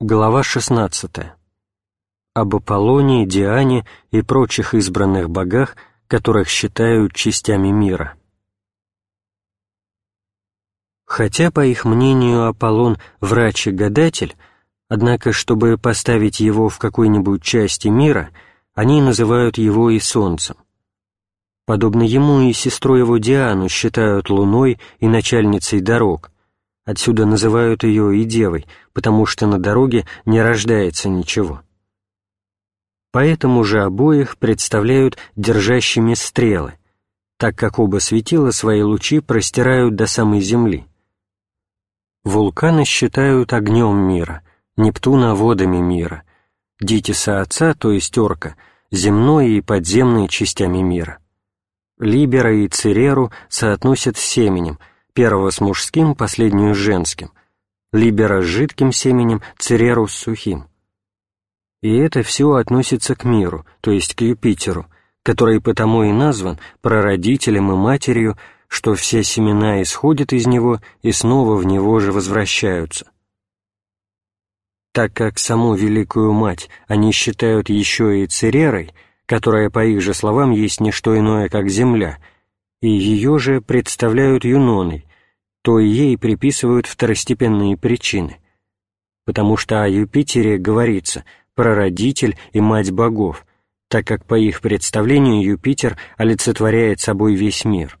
Глава 16. Об Аполлоне, Диане и прочих избранных богах, которых считают частями мира. Хотя, по их мнению, Аполлон – врач и гадатель, однако, чтобы поставить его в какой-нибудь части мира, они называют его и солнцем. Подобно ему и сестру его Диану считают луной и начальницей дорог – Отсюда называют ее и девой, потому что на дороге не рождается ничего. Поэтому же обоих представляют держащими стрелы, так как оба светила свои лучи простирают до самой земли. Вулканы считают огнем мира, Нептуна — водами мира, Дитиса отца, то есть орка, земной и подземной частями мира. Либера и Цереру соотносят с семенем — первого с мужским, последнюю с женским, либера с жидким семенем, цереру с сухим. И это все относится к миру, то есть к Юпитеру, который потому и назван прародителем и матерью, что все семена исходят из него и снова в него же возвращаются. Так как саму Великую Мать они считают еще и Церерой, которая, по их же словам, есть не что иное, как Земля, и ее же представляют Юноной, то ей приписывают второстепенные причины, потому что о Юпитере говорится «прародитель и мать богов», так как по их представлению Юпитер олицетворяет собой весь мир.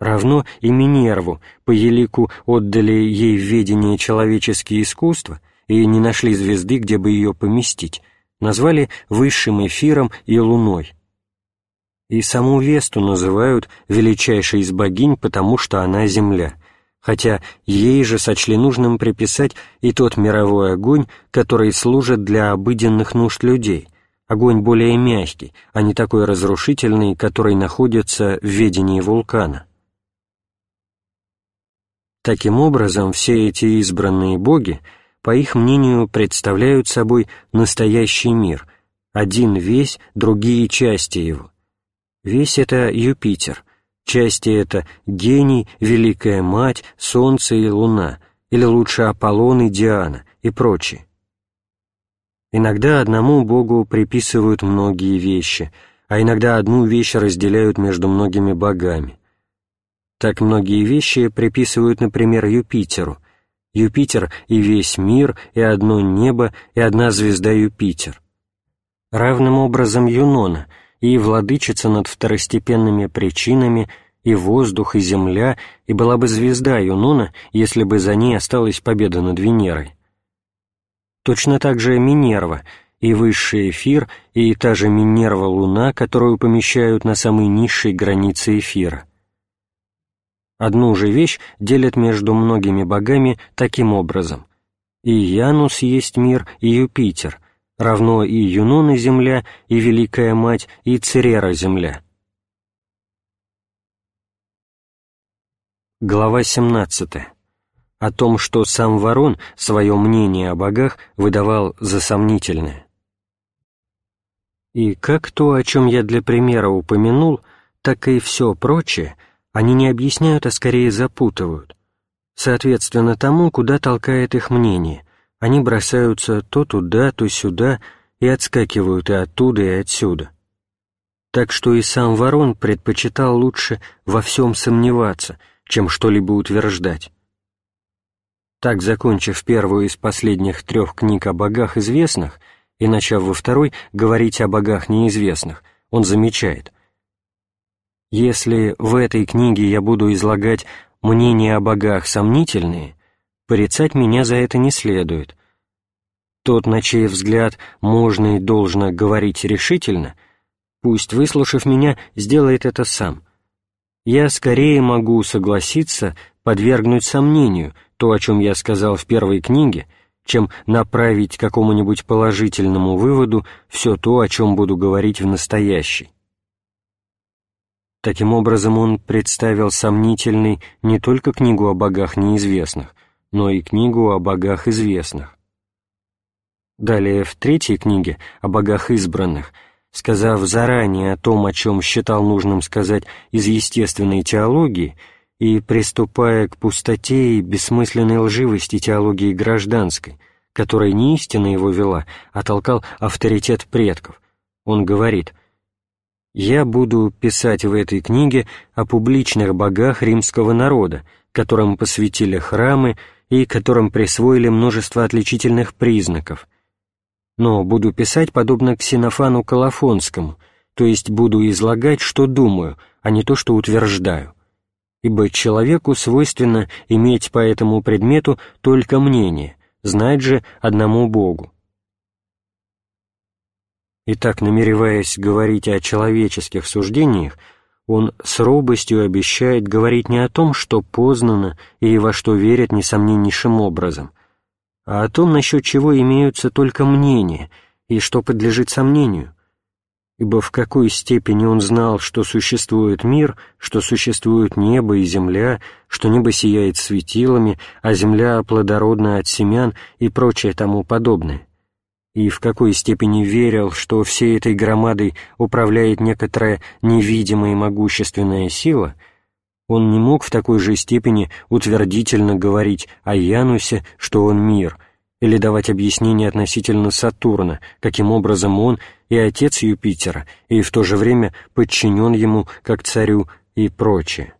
Равно и Минерву по елику отдали ей в ведение человеческие искусства и не нашли звезды, где бы ее поместить, назвали высшим эфиром и луной, и саму Весту называют величайшей из богинь, потому что она земля, хотя ей же сочли нужным приписать и тот мировой огонь, который служит для обыденных нужд людей, огонь более мягкий, а не такой разрушительный, который находится в ведении вулкана. Таким образом, все эти избранные боги, по их мнению, представляют собой настоящий мир, один весь, другие части его, Весь это Юпитер, части это гений, Великая Мать, Солнце и Луна, или лучше Аполлон и Диана и прочие. Иногда одному Богу приписывают многие вещи, а иногда одну вещь разделяют между многими богами. Так многие вещи приписывают, например, Юпитеру. Юпитер и весь мир, и одно небо, и одна звезда Юпитер. Равным образом Юнона — и владычица над второстепенными причинами, и воздух, и земля, и была бы звезда Юнона, если бы за ней осталась победа над Венерой. Точно так же Минерва, и высший эфир, и та же Минерва-Луна, которую помещают на самой низшей границе эфира. Одну же вещь делят между многими богами таким образом. И Янус есть мир, и Юпитер — равно и Юнона земля, и Великая Мать, и Церера земля. Глава 17. О том, что сам Ворон свое мнение о богах выдавал за сомнительное. И как то, о чем я для примера упомянул, так и все прочее, они не объясняют, а скорее запутывают, соответственно тому, куда толкает их мнение, они бросаются то туда, то сюда и отскакивают и оттуда, и отсюда. Так что и сам Ворон предпочитал лучше во всем сомневаться, чем что-либо утверждать. Так, закончив первую из последних трех книг о богах известных и начав во второй говорить о богах неизвестных, он замечает, «Если в этой книге я буду излагать мнения о богах сомнительные, порицать меня за это не следует. Тот, на чей взгляд можно и должно говорить решительно, пусть, выслушав меня, сделает это сам. Я скорее могу согласиться подвергнуть сомнению то, о чем я сказал в первой книге, чем направить какому-нибудь положительному выводу все то, о чем буду говорить в настоящей. Таким образом, он представил сомнительной не только книгу о богах неизвестных, но и книгу о богах известных. Далее, в третьей книге о богах избранных, сказав заранее о том, о чем считал нужным сказать из естественной теологии, и приступая к пустоте и бессмысленной лживости теологии гражданской, которой не истина его вела, а толкал авторитет предков. Он говорит «Я буду писать в этой книге о публичных богах римского народа, которым посвятили храмы и которым присвоили множество отличительных признаков. Но буду писать подобно Ксенофану Колофонскому, то есть буду излагать, что думаю, а не то, что утверждаю. Ибо человеку свойственно иметь по этому предмету только мнение, знать же одному Богу. Итак, намереваясь говорить о человеческих суждениях, он с робостью обещает говорить не о том, что познано и во что верят несомненнейшим образом, а о том, насчет чего имеются только мнения и что подлежит сомнению. Ибо в какой степени он знал, что существует мир, что существует небо и земля, что небо сияет светилами, а земля плодородна от семян и прочее тому подобное и в какой степени верил, что всей этой громадой управляет некоторая невидимая и могущественная сила, он не мог в такой же степени утвердительно говорить о Янусе, что он мир, или давать объяснение относительно Сатурна, каким образом он и отец Юпитера, и в то же время подчинен ему как царю и прочее.